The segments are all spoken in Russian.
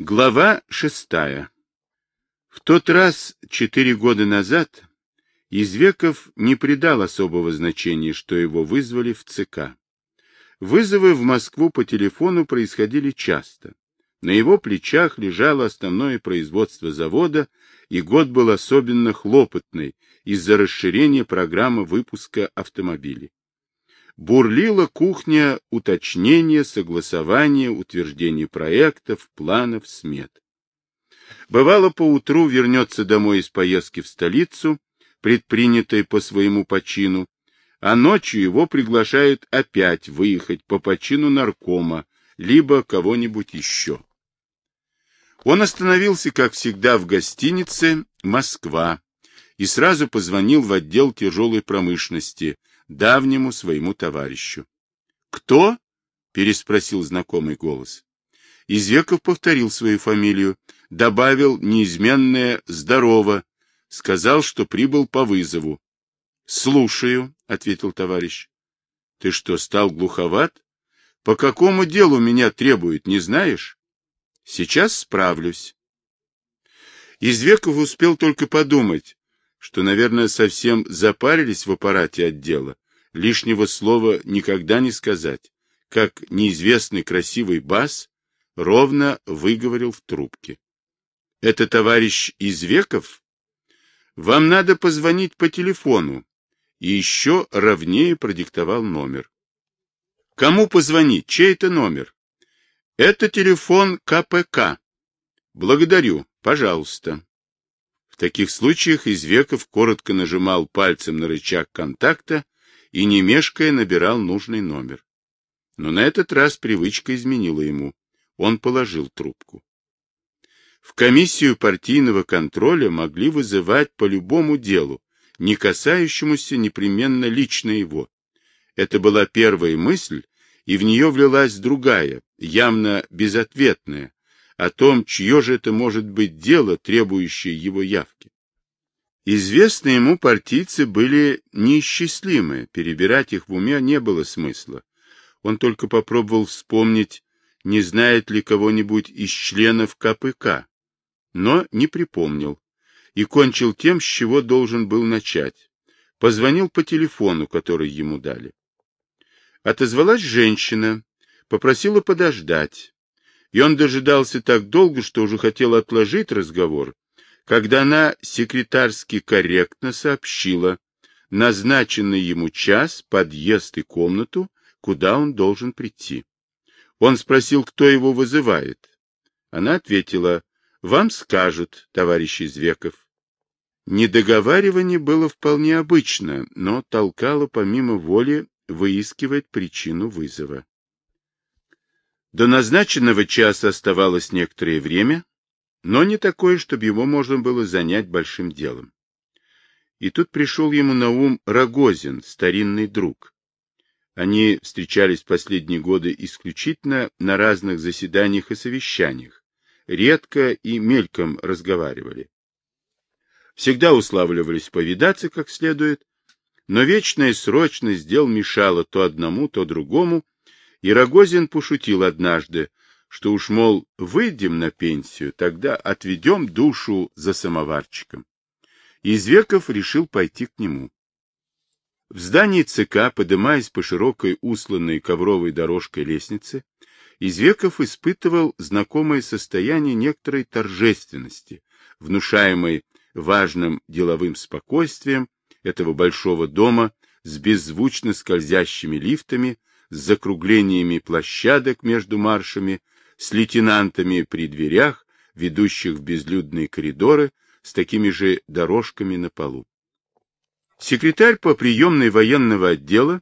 Глава шестая. В тот раз, четыре года назад, Извеков не придал особого значения, что его вызвали в ЦК. Вызовы в Москву по телефону происходили часто. На его плечах лежало основное производство завода, и год был особенно хлопотный из-за расширения программы выпуска автомобилей. Бурлила кухня уточнения, согласования, утверждения проектов, планов, смет. Бывало, поутру вернется домой из поездки в столицу, предпринятой по своему почину, а ночью его приглашают опять выехать по почину наркома, либо кого-нибудь еще. Он остановился, как всегда, в гостинице «Москва» и сразу позвонил в отдел тяжелой промышленности, давнему своему товарищу. «Кто?» — переспросил знакомый голос. Извеков повторил свою фамилию, добавил неизменное «здорово», сказал, что прибыл по вызову. «Слушаю», — ответил товарищ. «Ты что, стал глуховат? По какому делу меня требуют, не знаешь?» «Сейчас справлюсь». Извеков успел только подумать, что, наверное, совсем запарились в аппарате отдела, лишнего слова никогда не сказать, как неизвестный красивый бас ровно выговорил в трубке. — Это товарищ Извеков? Вам надо позвонить по телефону. И еще ровнее продиктовал номер. Кому позвонить? Чей это номер? Это телефон КПК. Благодарю. Пожалуйста таких случаях Извеков коротко нажимал пальцем на рычаг контакта и, не мешкая, набирал нужный номер. Но на этот раз привычка изменила ему. Он положил трубку. В комиссию партийного контроля могли вызывать по любому делу, не касающемуся непременно лично его. Это была первая мысль, и в нее влилась другая, явно безответная, о том, чье же это может быть дело, требующее его явки. Известные ему партийцы были неисчислимы, перебирать их в уме не было смысла. Он только попробовал вспомнить, не знает ли кого-нибудь из членов КПК, но не припомнил и кончил тем, с чего должен был начать. Позвонил по телефону, который ему дали. Отозвалась женщина, попросила подождать и он дожидался так долго, что уже хотел отложить разговор, когда она секретарски корректно сообщила назначенный ему час, подъезд и комнату, куда он должен прийти. Он спросил, кто его вызывает. Она ответила, вам скажут, товарищ Извеков. Недоговаривание было вполне обычно, но толкало помимо воли выискивать причину вызова. До назначенного часа оставалось некоторое время, но не такое, чтобы его можно было занять большим делом. И тут пришел ему на ум Рогозин, старинный друг. Они встречались в последние годы исключительно на разных заседаниях и совещаниях, редко и мельком разговаривали. Всегда уславливались повидаться как следует, но вечная срочность дел мешала то одному, то другому, и Рогозин пошутил однажды, что уж, мол, выйдем на пенсию, тогда отведем душу за самоварчиком. Извеков решил пойти к нему. В здании ЦК, подымаясь по широкой усланной ковровой дорожкой лестнице, Извеков испытывал знакомое состояние некоторой торжественности, внушаемой важным деловым спокойствием этого большого дома с беззвучно скользящими лифтами, с закруглениями площадок между маршами, с лейтенантами при дверях, ведущих в безлюдные коридоры, с такими же дорожками на полу. Секретарь по приемной военного отдела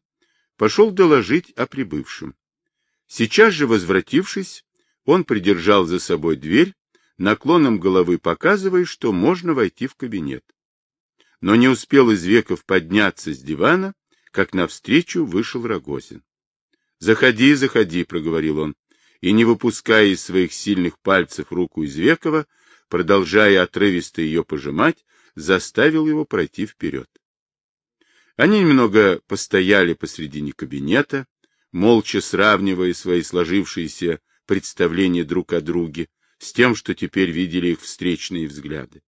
пошел доложить о прибывшем. Сейчас же, возвратившись, он придержал за собой дверь, наклоном головы показывая, что можно войти в кабинет. Но не успел Извеков подняться с дивана, как навстречу вышел Рогозин. — Заходи, заходи, — проговорил он, и, не выпуская из своих сильных пальцев руку Извекова, продолжая отрывисто ее пожимать, заставил его пройти вперед. Они немного постояли посредине кабинета, молча сравнивая свои сложившиеся представления друг о друге, с тем, что теперь видели их встречные взгляды.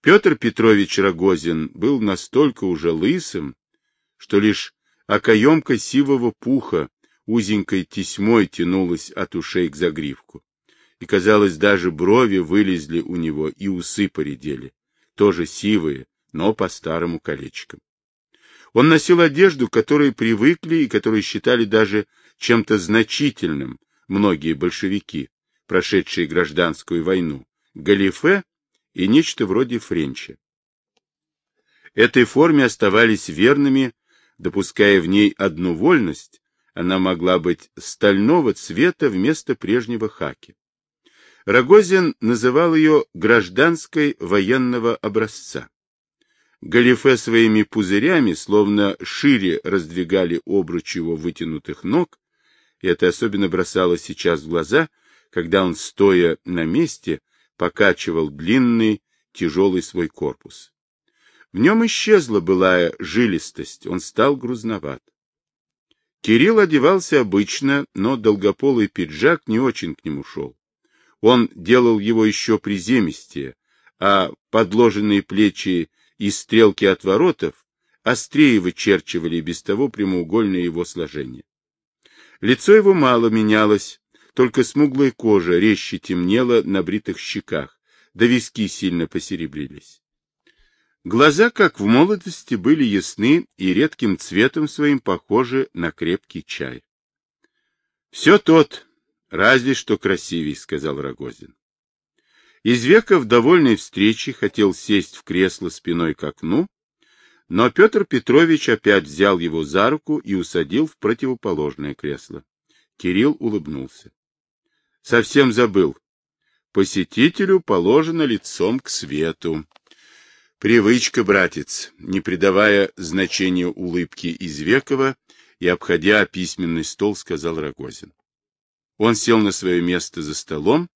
Петр Петрович Рогозин был настолько уже лысым, что лишь окоемка сивого пуха узенькой тесьмой тянулась от ушей к загривку. И, казалось, даже брови вылезли у него и усы поредели, тоже сивые, но по старому колечкам. Он носил одежду, которой привыкли и которую считали даже чем-то значительным многие большевики, прошедшие гражданскую войну, галифе и нечто вроде френча. Этой форме оставались верными, допуская в ней одну вольность, она могла быть стального цвета вместо прежнего хаки. Рогозин называл ее гражданской военного образца. Галифе своими пузырями словно шире раздвигали обруч его вытянутых ног, и это особенно бросало сейчас в глаза, когда он, стоя на месте, покачивал длинный, тяжелый свой корпус. В нем исчезла былая жилистость, он стал грузноват. Кирилл одевался обычно, но долгополый пиджак не очень к нему шел. Он делал его еще приземистее, а подложенные плечи и стрелки отворотов острее вычерчивали без того прямоугольное его сложение. Лицо его мало менялось, только смуглая кожа резче темнела на бритых щеках, да виски сильно посеребрились. Глаза, как в молодости, были ясны и редким цветом своим похожи на крепкий чай. — Все тот, разве что красивей, — сказал Рогозин. Извеков, довольной встречи, хотел сесть в кресло спиной к окну, но Петр Петрович опять взял его за руку и усадил в противоположное кресло. Кирилл улыбнулся. — Совсем забыл. Посетителю положено лицом к свету. Привычка, братец, не придавая значения улыбки Извекова и обходя письменный стол, сказал Рогозин. Он сел на свое место за столом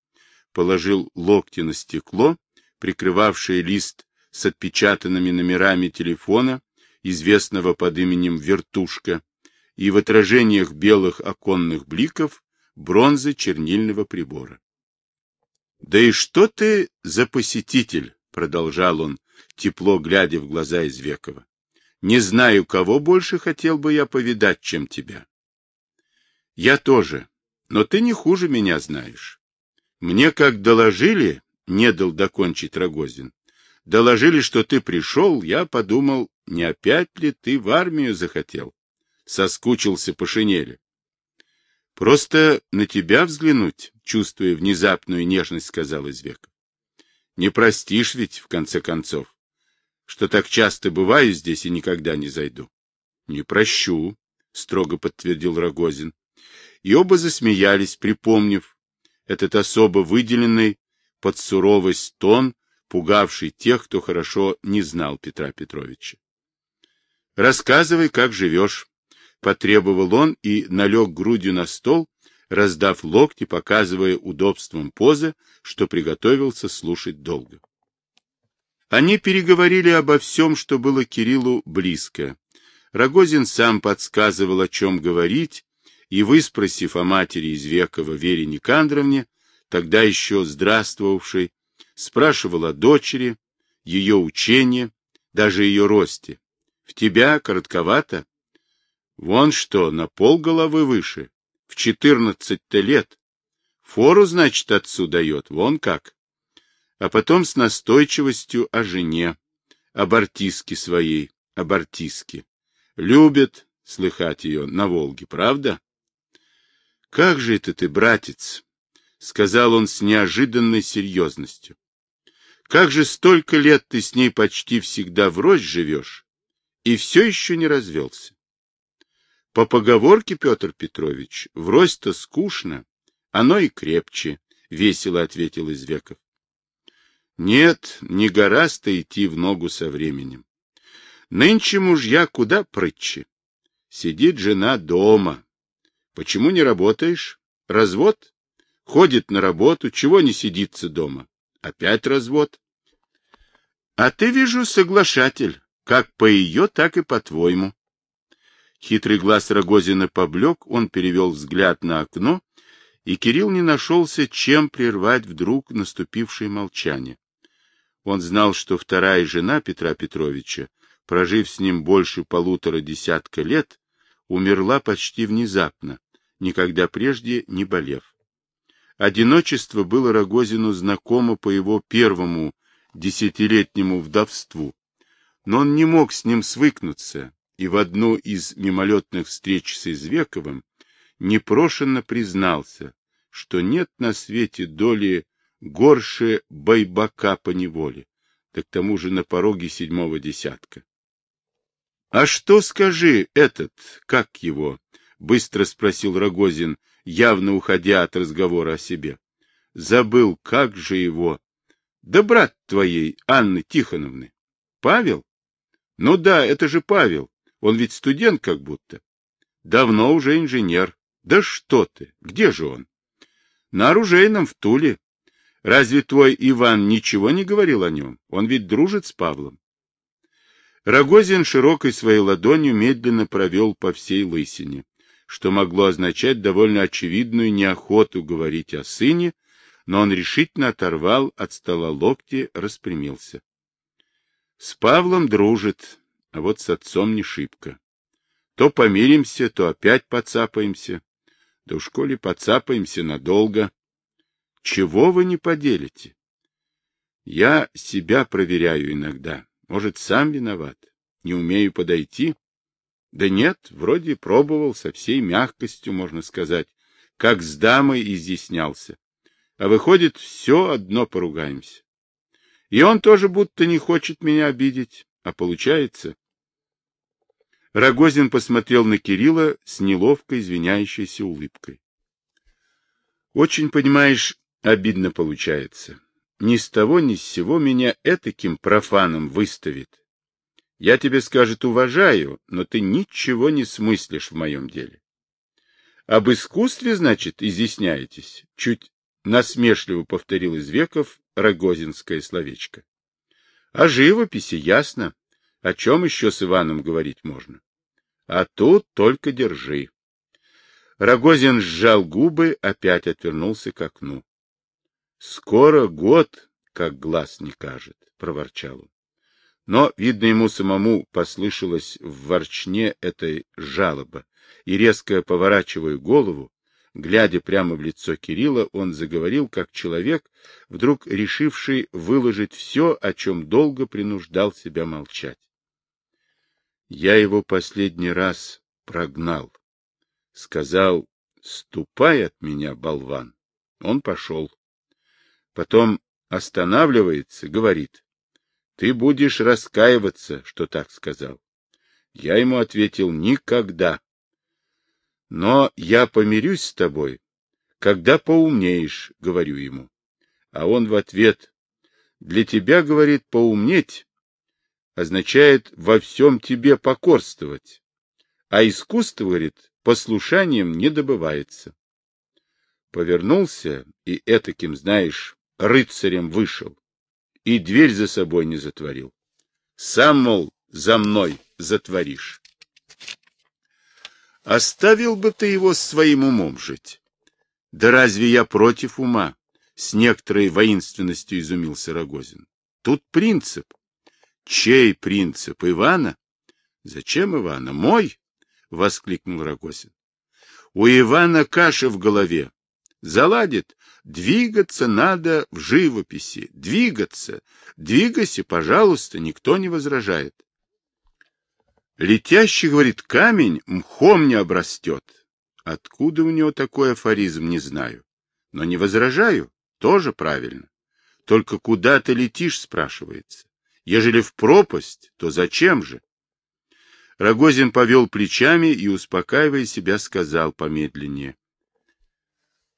положил локти на стекло, прикрывавшее лист с отпечатанными номерами телефона, известного под именем Вертушка, и в отражениях белых оконных бликов бронзы чернильного прибора. — Да и что ты за посетитель? — продолжал он, тепло глядя в глаза Извекова. — Не знаю, кого больше хотел бы я повидать, чем тебя. — Я тоже, но ты не хуже меня знаешь. Мне как доложили, не дал докончить Рогозин, доложили, что ты пришел, я подумал, не опять ли ты в армию захотел? Соскучился по шинели. Просто на тебя взглянуть, чувствуя внезапную нежность, сказал Извеков. Не простишь ведь, в конце концов, что так часто бываю здесь и никогда не зайду. Не прощу, строго подтвердил Рогозин. И оба засмеялись, припомнив, этот особо выделенный под суровость тон, пугавший тех, кто хорошо не знал Петра Петровича. «Рассказывай, как живешь», — потребовал он и налег грудью на стол, раздав локти, показывая удобством позы, что приготовился слушать долго. Они переговорили обо всем, что было Кириллу близко. Рогозин сам подсказывал, о чем говорить, и, выспросив о матери из Векова Вере Никандровне, тогда еще здравствовавшей, спрашивал о дочери, ее учении, даже ее росте. В тебя коротковато? Вон что, на пол головы выше, в четырнадцать-то лет. Фору, значит, отцу дает, вон как. А потом с настойчивостью о жене, об артистке своей, об артистке. Любит слыхать ее на Волге, правда? — Как же это ты, братец? — сказал он с неожиданной серьезностью. — Как же столько лет ты с ней почти всегда врозь живешь, и все еще не развелся? По поговорке, Петр Петрович, врозь-то скучно, оно и крепче, — весело ответил Извеков. Нет, не гораздо идти в ногу со временем. Нынче мужья куда прытче. Сидит жена дома, Почему не работаешь? Развод? Ходит на работу, чего не сидится дома? Опять развод. А ты, вижу, соглашатель, как по ее, так и по-твоему. Хитрый глаз Рогозина поблек, он перевел взгляд на окно и Кирилл не нашелся, чем прервать вдруг наступившее молчание. Он знал, что вторая жена Петра Петровича, прожив с ним больше полутора десятка лет, умерла почти внезапно, никогда прежде не болев. Одиночество было Рогозину знакомо по его первому десятилетнему вдовству, но он не мог с ним свыкнуться, и в одну из мимолетных встреч с Извековым непрошенно признался, что нет на свете доли горше байбака по неволе, да к тому же на пороге седьмого десятка. — А что, скажи, этот, как его? — быстро спросил Рогозин, явно уходя от разговора о себе. — Забыл, как же его? — Да брат твоей, Анны Тихоновны. — Павел? — Ну да, это же Павел. Он ведь студент как будто. — Давно уже инженер. Да что ты, где же он? — На оружейном в Туле. Разве твой Иван ничего не говорил о нем? Он ведь дружит с Павлом. Рогозин широкой своей ладонью медленно провел по всей лысине, что могло означать довольно очевидную неохоту говорить о сыне, но он решительно оторвал от стола локти, распрямился. С Павлом дружит, а вот с отцом не шибко. То помиримся, то опять поцапаемся. Да уж коли поцапаемся надолго. Чего вы не поделите? Я себя проверяю иногда. Может, сам виноват? Не умею подойти? Да нет, вроде пробовал со всей мягкостью, можно сказать, как с дамой изъяснялся. А выходит, все одно поругаемся. И он тоже будто не хочет меня обидеть, а получается... Рогозин посмотрел на Кирилла с неловкой, извиняющейся улыбкой. Очень, понимаешь, обидно получается ни с того ни с сего меня этаким профаном выставит. Я тебе, скажет, уважаю, но ты ничего не смыслишь в моем деле. Об искусстве, значит, изъясняетесь? Чуть насмешливо повторил из веков рогозинское словечко. О живописи ясно. О чем еще с Иваном говорить можно? А тут только держи. Рогозин сжал губы, опять отвернулся к окну. — Скоро год, как глаз не кажет, — проворчал он. Но, видно, ему самому послышалось в ворчне этой жалоба, и, резко поворачивая голову, глядя прямо в лицо Кирилла, он заговорил, как человек, вдруг решивший выложить все, о чем долго принуждал себя молчать. Я его последний раз прогнал. Сказал, ступай от меня, болван. Он пошел. Потом останавливается, говорит, ты будешь раскаиваться, что так сказал. Я ему ответил, никогда. Но я помирюсь с тобой, когда поумнеешь, говорю ему. А он в ответ, для тебя, говорит, поумнеть означает во всем тебе покорствовать, а искусство, говорит, послушанием не добывается. Повернулся и этаким, знаешь, рыцарем вышел и дверь за собой не затворил. Сам, мол, за мной затворишь. Оставил бы ты его с своим умом жить. Да разве я против ума? С некоторой воинственностью изумился Рогозин. Тут принцип. Чей принцип? Ивана? Зачем Ивана? Мой? Воскликнул Рогозин. У Ивана каша в голове. Заладит, Двигаться надо в живописи. Двигаться. Двигайся, пожалуйста, никто не возражает. Летящий, говорит, камень мхом не обрастет. Откуда у него такой афоризм, не знаю. Но не возражаю, тоже правильно. Только куда ты летишь, спрашивается. Ежели в пропасть, то зачем же? Рогозин повел плечами и, успокаивая себя, сказал помедленнее.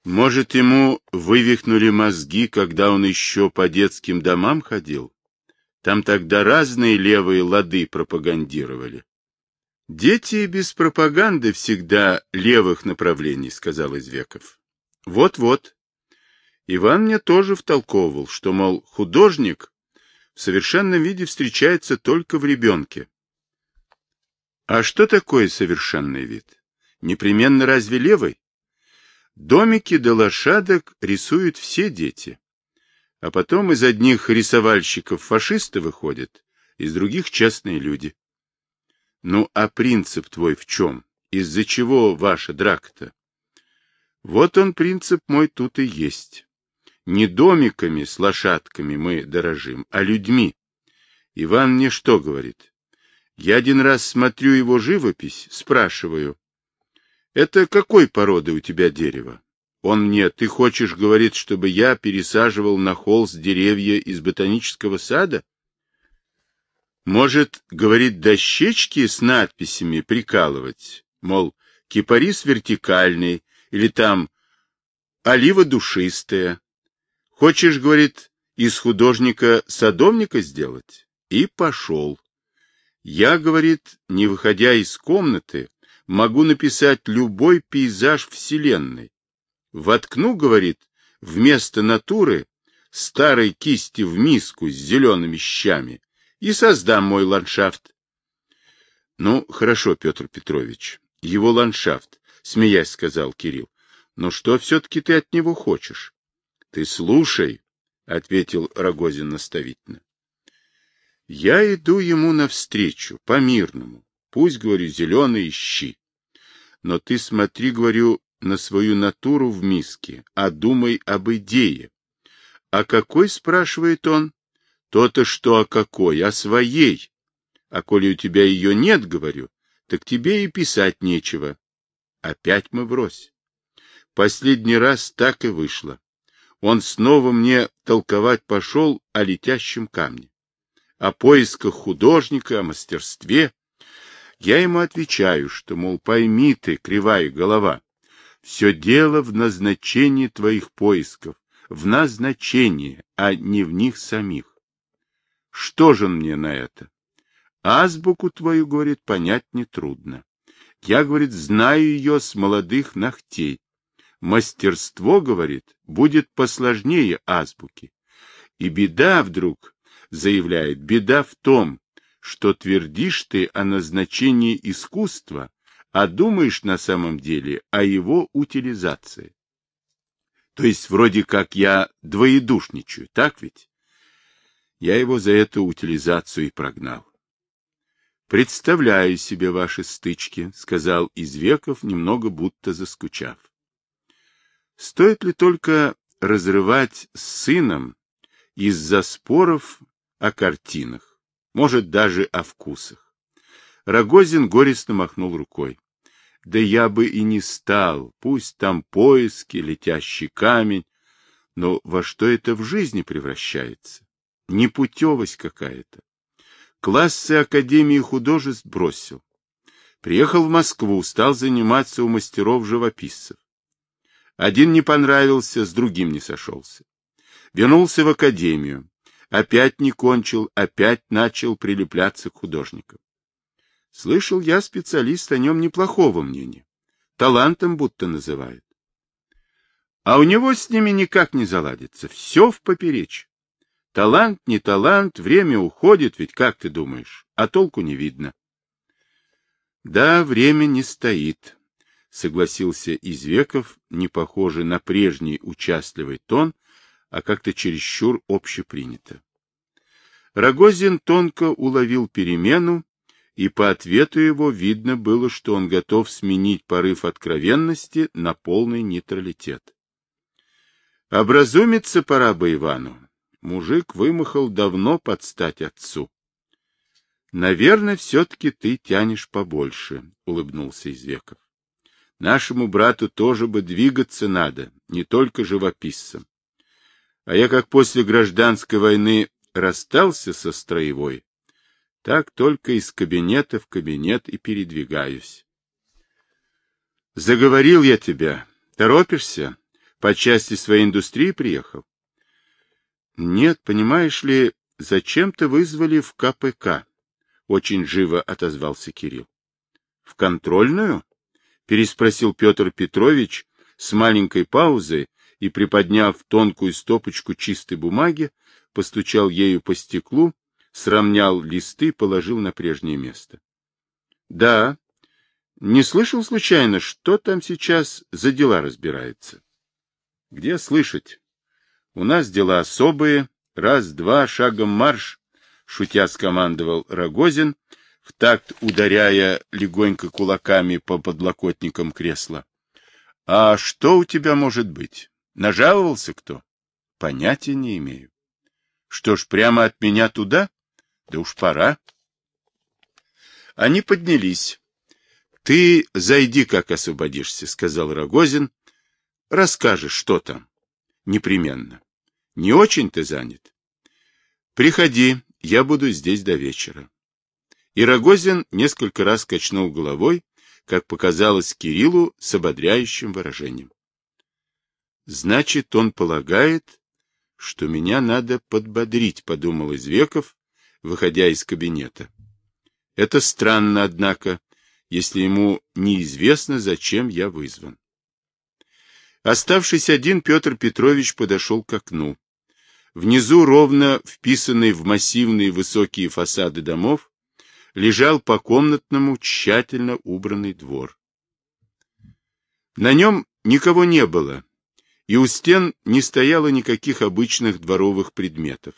Может, ему вывихнули мозги, когда он еще по детским домам ходил? Там тогда разные левые лады пропагандировали. Дети без пропаганды всегда левых направлений, сказал Извеков. Вот-вот. Иван мне тоже втолковывал, что, мол, художник в совершенном виде встречается только в ребенке. А что такое совершенный вид? Непременно разве левый? Домики до лошадок рисуют все дети. А потом из одних рисовальщиков фашисты выходят, из других частные люди. Ну, а принцип твой в чем? Из-за чего ваша драка-то? Вот он, принцип мой, тут и есть. Не домиками с лошадками мы дорожим, а людьми. Иван мне что говорит? Я один раз смотрю его живопись, спрашиваю, это какой породы у тебя дерево? Он мне, ты хочешь, говорит, чтобы я пересаживал на холст деревья из ботанического сада? Может, говорит, дощечки с надписями прикалывать, мол, кипарис вертикальный, или там олива душистая. Хочешь, говорит, из художника садовника сделать? И пошел. Я, говорит, не выходя из комнаты, могу написать любой пейзаж Вселенной. Воткну, говорит, вместо натуры старой кисти в миску с зелеными щами и создам мой ландшафт. Ну, хорошо, Петр Петрович, его ландшафт, смеясь сказал Кирилл. Но что все-таки ты от него хочешь? Ты слушай, ответил Рогозин наставительно. Я иду ему навстречу, по-мирному. Пусть, говорю, зеленые щи. Но ты смотри, говорю, на свою натуру в миске, а думай об идее. А какой, спрашивает он? То-то что, а какой? О своей. А коли у тебя ее нет, говорю, так тебе и писать нечего. Опять мы врозь. Последний раз так и вышло. Он снова мне толковать пошел о летящем камне, о поисках художника, о мастерстве. Я ему отвечаю, что, мол, пойми ты, кривая голова, все дело в назначении твоих поисков, в назначении, а не в них самих. Что же он мне на это? Азбуку твою, говорит, понять нетрудно. Я, говорит, знаю ее с молодых ногтей. Мастерство, говорит, будет посложнее азбуки. И беда вдруг, заявляет, беда в том, что твердишь ты о назначении искусства, а думаешь на самом деле о его утилизации. То есть вроде как я двоедушничаю, так ведь? Я его за эту утилизацию и прогнал. «Представляю себе ваши стычки», — сказал Извеков, немного будто заскучав. «Стоит ли только разрывать с сыном из-за споров о картинах? может, даже о вкусах. Рогозин горестно махнул рукой. Да я бы и не стал, пусть там поиски, летящий камень, но во что это в жизни превращается? Непутевость какая-то. Классы Академии художеств бросил. Приехал в Москву, стал заниматься у мастеров-живописцев. Один не понравился, с другим не сошелся. Вернулся в Академию, Опять не кончил, опять начал прилепляться к художникам. Слышал я специалист о нем неплохого мнения. Талантом будто называют. А у него с ними никак не заладится. Все в поперечь. Талант, не талант, время уходит, ведь как ты думаешь, а толку не видно. Да, время не стоит, согласился Извеков, не похожий на прежний участливый тон, а как-то чересчур общепринято. Рогозин тонко уловил перемену, и по ответу его видно было, что он готов сменить порыв откровенности на полный нейтралитет. Образумиться пора бы Ивану. Мужик вымахал давно под стать отцу. — Наверное, все-таки ты тянешь побольше, — улыбнулся Извеков. — Нашему брату тоже бы двигаться надо, не только живописцам. А я как после гражданской войны расстался со строевой, так только из кабинета в кабинет и передвигаюсь. Заговорил я тебя. Торопишься? По части своей индустрии приехал? Нет, понимаешь ли, зачем-то вызвали в КПК. Очень живо отозвался Кирилл. В контрольную? Переспросил Петр Петрович с маленькой паузой, и, приподняв тонкую стопочку чистой бумаги, постучал ею по стеклу, сравнял листы, положил на прежнее место. — Да, Не слышал случайно, что там сейчас за дела разбирается? Где слышать? У нас дела особые. Раз-два, шагом марш, шутя скомандовал Рогозин, в такт ударяя легонько кулаками по подлокотникам кресла. — А что у тебя может быть? Нажаловался кто? — Понятия не имею. — Что ж, прямо от меня туда? Да уж пора. Они поднялись. — Ты зайди, как освободишься, — сказал Рогозин. — Расскажешь, что там. Непременно. Не очень ты занят? Приходи, я буду здесь до вечера. И Рогозин несколько раз качнул головой, как показалось Кириллу с ободряющим выражением. Значит, он полагает, что меня надо подбодрить, подумал Извеков, выходя из кабинета. Это странно, однако, если ему неизвестно, зачем я вызван. Оставшись один, Петр Петрович подошел к окну. Внизу, ровно вписанный в массивные высокие фасады домов, лежал по комнатному тщательно убранный двор. На нем никого не было, и у стен не стояло никаких обычных дворовых предметов,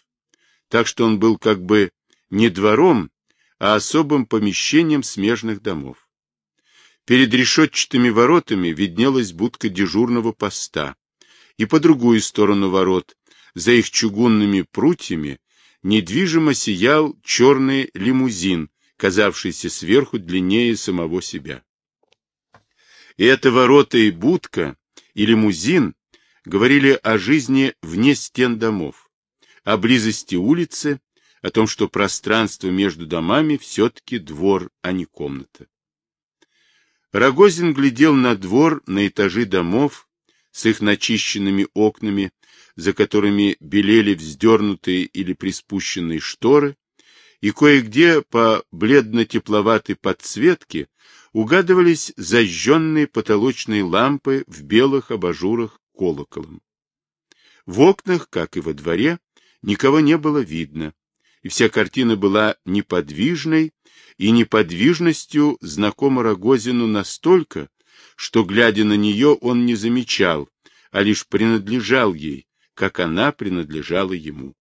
так что он был как бы не двором, а особым помещением смежных домов. Перед решетчатыми воротами виднелась будка дежурного поста, и по другую сторону ворот, за их чугунными прутьями, недвижимо сиял черный лимузин, казавшийся сверху длиннее самого себя. И это ворота и будка, и лимузин говорили о жизни вне стен домов, о близости улицы, о том, что пространство между домами все-таки двор, а не комната. Рогозин глядел на двор, на этажи домов с их начищенными окнами, за которыми белели вздернутые или приспущенные шторы, и кое-где по бледно-тепловатой подсветке угадывались зажженные потолочные лампы в белых абажурах колоколом. В окнах, как и во дворе, никого не было видно, и вся картина была неподвижной, и неподвижностью знакома Рогозину настолько, что, глядя на нее, он не замечал, а лишь принадлежал ей, как она принадлежала ему.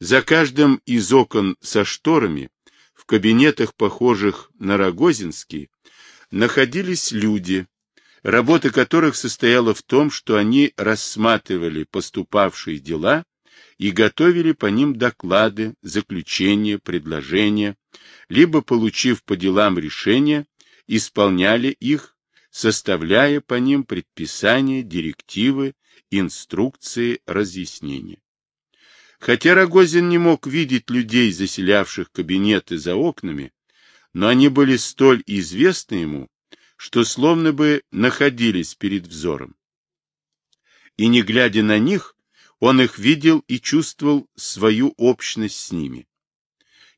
За каждым из окон со шторами, в кабинетах, похожих на Рогозинский, находились люди, работа которых состояла в том, что они рассматривали поступавшие дела и готовили по ним доклады, заключения, предложения, либо, получив по делам решения, исполняли их, составляя по ним предписания, директивы, инструкции, разъяснения. Хотя Рогозин не мог видеть людей, заселявших кабинеты за окнами, но они были столь известны ему, что словно бы находились перед взором. И не глядя на них, он их видел и чувствовал свою общность с ними.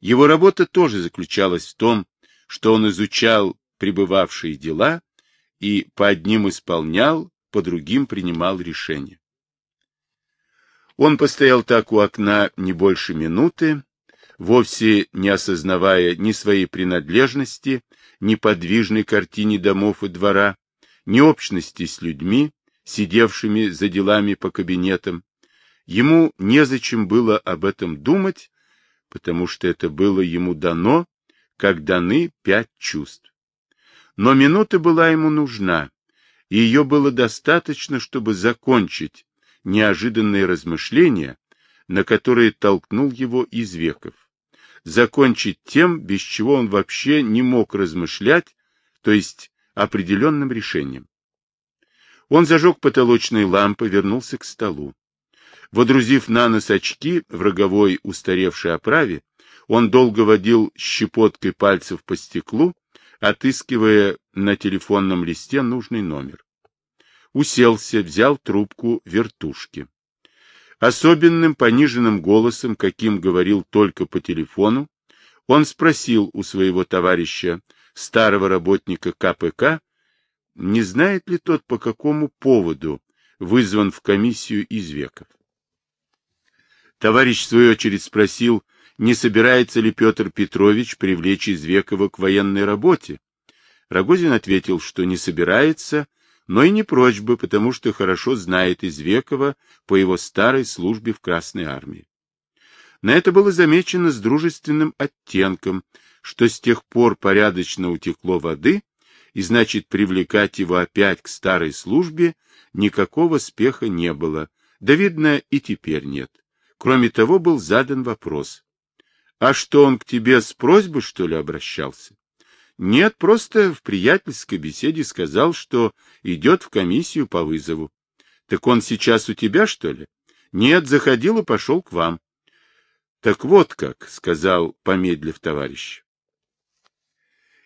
Его работа тоже заключалась в том, что он изучал пребывавшие дела и по одним исполнял, по другим принимал решения. Он постоял так у окна не больше минуты, вовсе не осознавая ни своей принадлежности, ни подвижной картине домов и двора, ни общности с людьми, сидевшими за делами по кабинетам. Ему незачем было об этом думать, потому что это было ему дано, как даны пять чувств. Но минута была ему нужна, и ее было достаточно, чтобы закончить неожиданные размышления, на которые толкнул его из веков. Закончить тем, без чего он вообще не мог размышлять, то есть определенным решением. Он зажег потолочные лампы, вернулся к столу. Водрузив на нос очки в роговой устаревшей оправе, он долго водил щепоткой пальцев по стеклу, отыскивая на телефонном листе нужный номер. Уселся, взял трубку вертушки. Особенным пониженным голосом, каким говорил только по телефону, он спросил у своего товарища, старого работника КПК, не знает ли тот, по какому поводу вызван в комиссию из веков. Товарищ, в свою очередь, спросил, не собирается ли Петр Петрович привлечь Извекова к военной работе, Рогозин ответил, что не собирается, но и не прочь бы, потому что хорошо знает Извекова по его старой службе в Красной армии. На это было замечено с дружественным оттенком, что с тех пор порядочно утекло воды, и значит привлекать его опять к старой службе никакого спеха не было, да, видно, и теперь нет. Кроме того, был задан вопрос. А что он к тебе с просьбой, что ли, обращался? Нет, просто в приятельской беседе сказал, что идет в комиссию по вызову. Так он сейчас у тебя, что ли? Нет, заходил и пошел к вам. Так вот как, сказал, помедлив товарищ.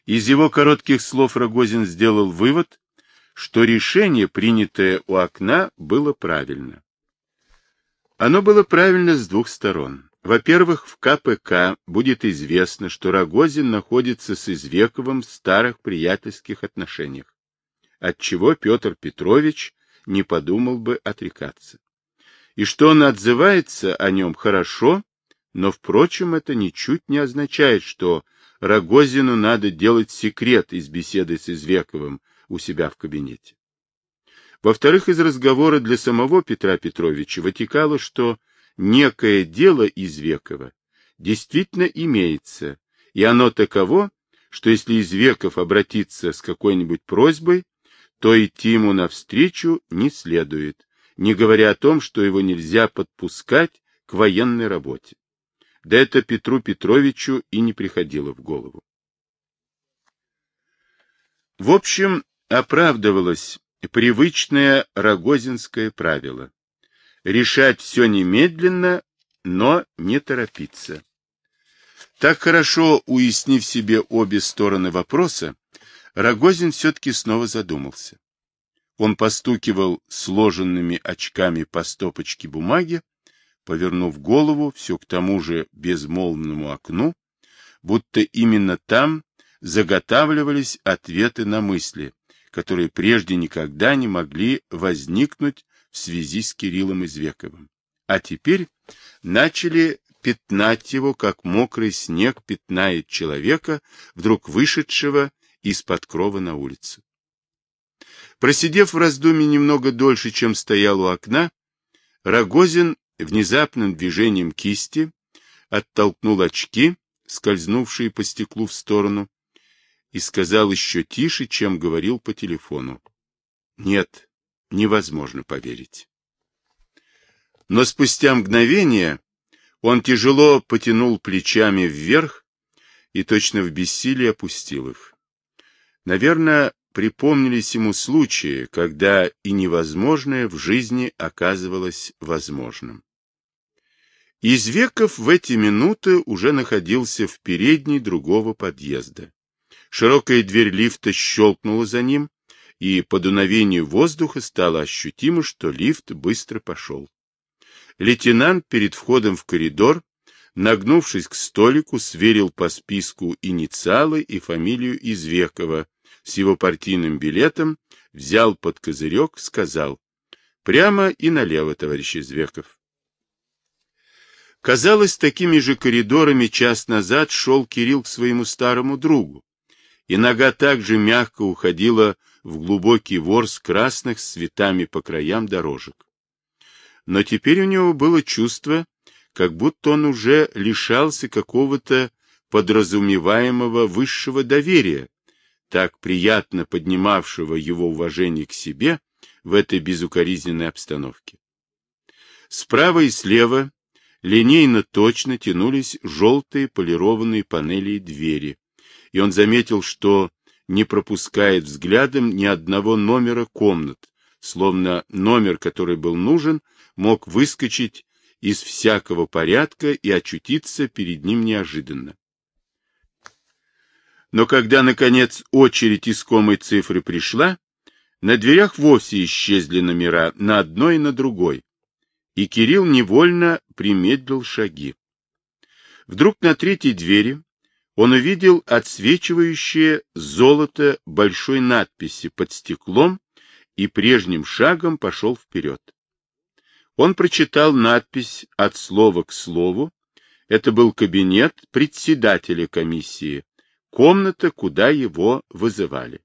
Из его коротких слов Рогозин сделал вывод, что решение, принятое у окна, было правильно. Оно было правильно с двух сторон. Во-первых, в КПК будет известно, что Рогозин находится с Извековым в старых приятельских отношениях, отчего Петр Петрович не подумал бы отрекаться. И что он отзывается о нем хорошо, но, впрочем, это ничуть не означает, что Рогозину надо делать секрет из беседы с Извековым у себя в кабинете. Во-вторых, из разговора для самого Петра Петровича вытекало, что некое дело Извекова действительно имеется, и оно таково, что если Извеков обратится с какой-нибудь просьбой, то идти ему навстречу не следует, не говоря о том, что его нельзя подпускать к военной работе. Да это Петру Петровичу и не приходило в голову. В общем, оправдывалось привычное рогозинское правило решать все немедленно, но не торопиться. Так хорошо уяснив себе обе стороны вопроса, Рогозин все-таки снова задумался. Он постукивал сложенными очками по стопочке бумаги, повернув голову все к тому же безмолвному окну, будто именно там заготавливались ответы на мысли, которые прежде никогда не могли возникнуть в связи с Кириллом Извековым. А теперь начали пятнать его, как мокрый снег пятнает человека, вдруг вышедшего из-под крова на улицу. Просидев в раздумье немного дольше, чем стоял у окна, Рогозин внезапным движением кисти оттолкнул очки, скользнувшие по стеклу в сторону, и сказал еще тише, чем говорил по телефону. — Нет, невозможно поверить. Но спустя мгновение он тяжело потянул плечами вверх и точно в бессилии опустил их. Наверное, припомнились ему случаи, когда и невозможное в жизни оказывалось возможным. Извеков в эти минуты уже находился в передней другого подъезда. Широкая дверь лифта щелкнула за ним, и по дуновению воздуха стало ощутимо, что лифт быстро пошел. Лейтенант перед входом в коридор, нагнувшись к столику, сверил по списку инициалы и фамилию Извекова с его партийным билетом, взял под козырек, сказал «Прямо и налево, товарищ Извеков». Казалось, такими же коридорами час назад шел Кирилл к своему старому другу, и нога также мягко уходила в глубокий ворс красных с цветами по краям дорожек. Но теперь у него было чувство, как будто он уже лишался какого-то подразумеваемого высшего доверия, так приятно поднимавшего его уважение к себе в этой безукоризненной обстановке. Справа и слева линейно точно тянулись желтые полированные панели и двери, и он заметил, что не пропускает взглядом ни одного номера комнат, словно номер, который был нужен, мог выскочить из всякого порядка и очутиться перед ним неожиданно. Но когда, наконец, очередь искомой цифры пришла, на дверях вовсе исчезли номера на одной и на другой, и Кирилл невольно примедлил шаги. Вдруг на третьей двери он увидел отсвечивающее золото большой надписи под стеклом и прежним шагом пошел вперед. Он прочитал надпись от слова к слову. Это был кабинет председателя комиссии комната, куда его вызывали.